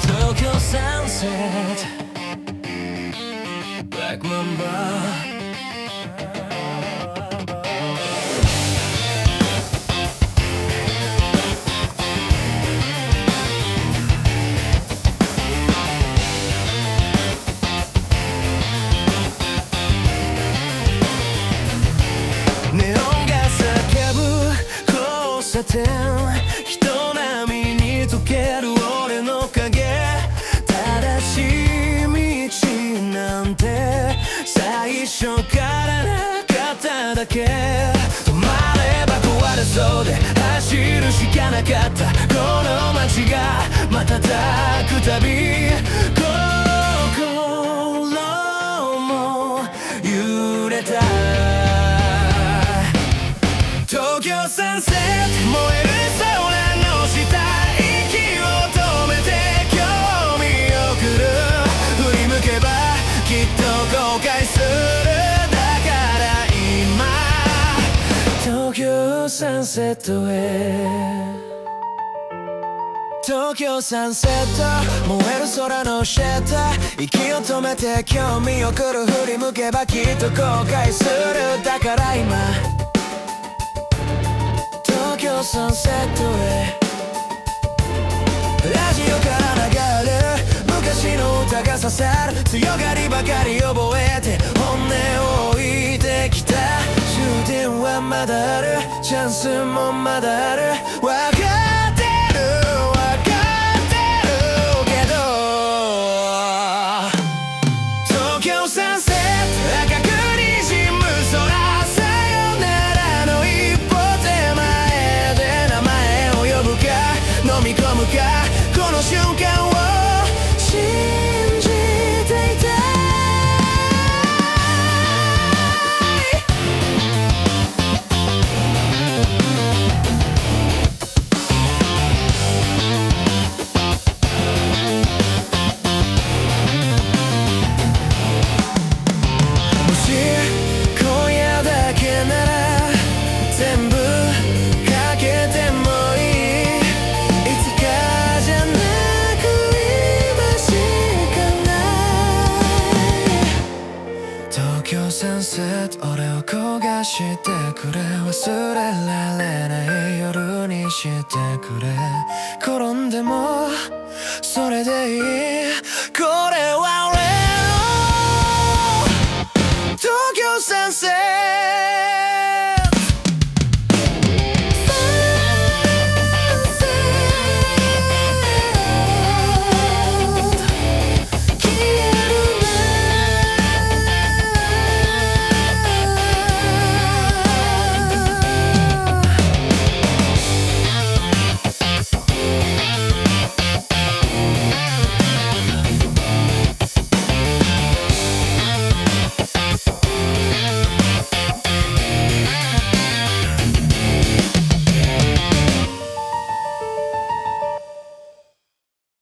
東京サンセット Black Mamba 差点人波に溶ける俺の影。正しい道なんて最初からなかっただけ。止まれば壊れそうで走るしかなかった。この街が瞬くたび。京サンセット燃える空の下息を止めて興味を送る振り向けばきっと後悔するだから今東京サンセットへ東京サンセット燃える空のシェッター息を止めて興味を送る振り向けばきっと後悔する。だから今のサンセットへ。ラジオから流れる昔の歌が刺さる。強がりばかり覚えて本音を置いてきた。終点はまだある。チャンスもまだある。セット俺を焦がしてくれ忘れられない夜にしてくれ。転んでもそれでいい。これは俺の。東京先生